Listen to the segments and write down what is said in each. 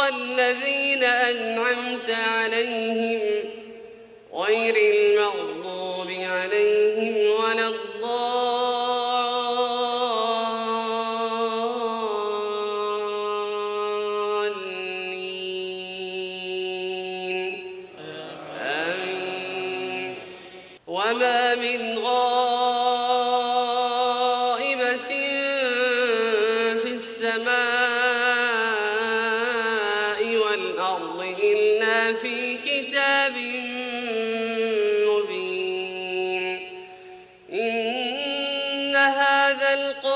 الذين أنعمت عليهم غير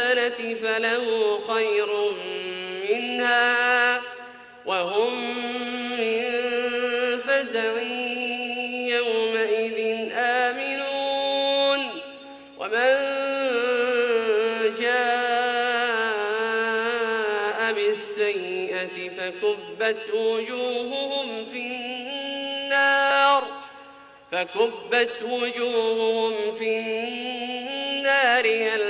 بالحسنة فله خير منها وهم من فزع يومئذ آمنون. ومن جاء بالسيئة فكبت وجوههم في النار. فكبت وجوههم في النار. هل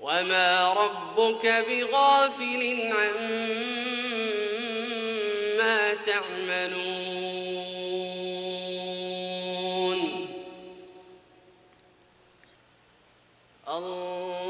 وما ربك بغافل عما تعملون. الله